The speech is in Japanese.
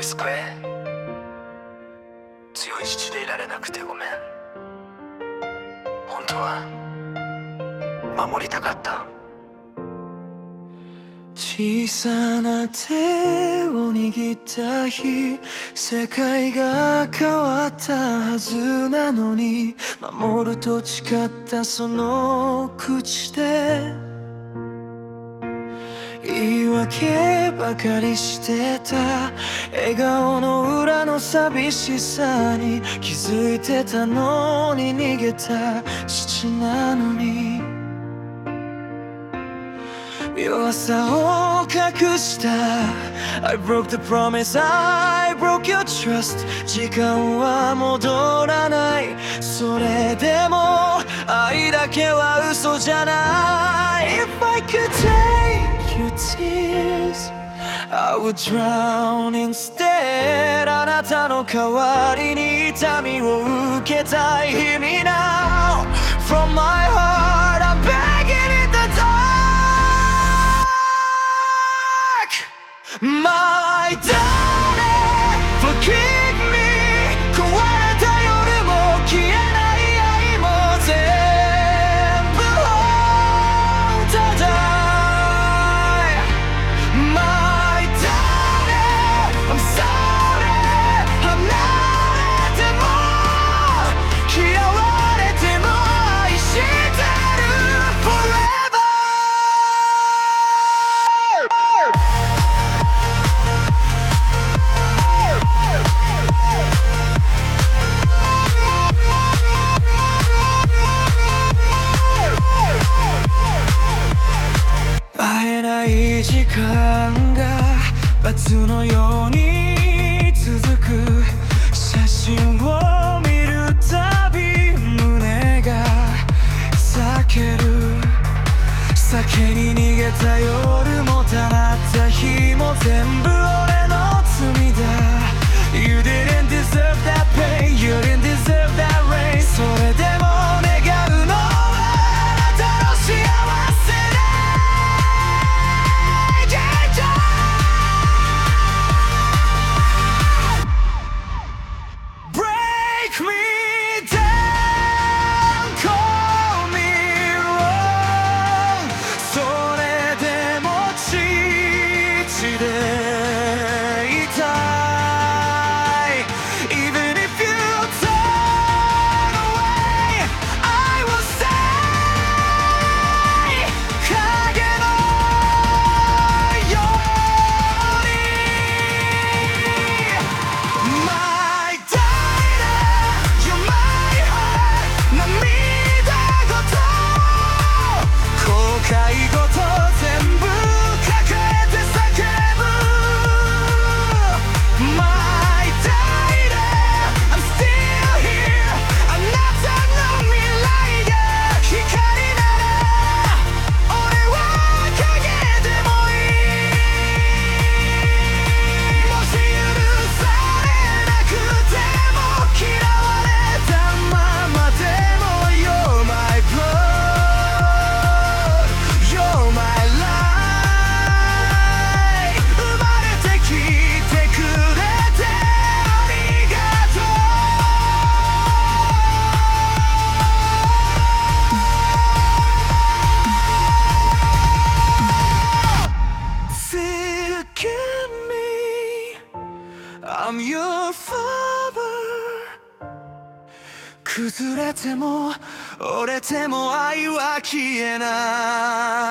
息子へ。強い父でいられなくてごめん。本当は守りたかった。小さな手を握った日世界が変わったはずなのに守ると誓ったその口で言い訳ばかりしてた。笑顔の裏の寂しさに気づいてたのに逃げた。父なのに。弱さを隠した。I broke the promise. I broke your trust. 時間は戻らない。それでも愛だけは嘘じゃない。If I could take your tears I would drown instead あなたの代わりに痛みを受けたい Hear me now From my heart I'm begging in the dark My darling 会えない時間が罰のように I'm your father. 崩れても折れても愛は消えない。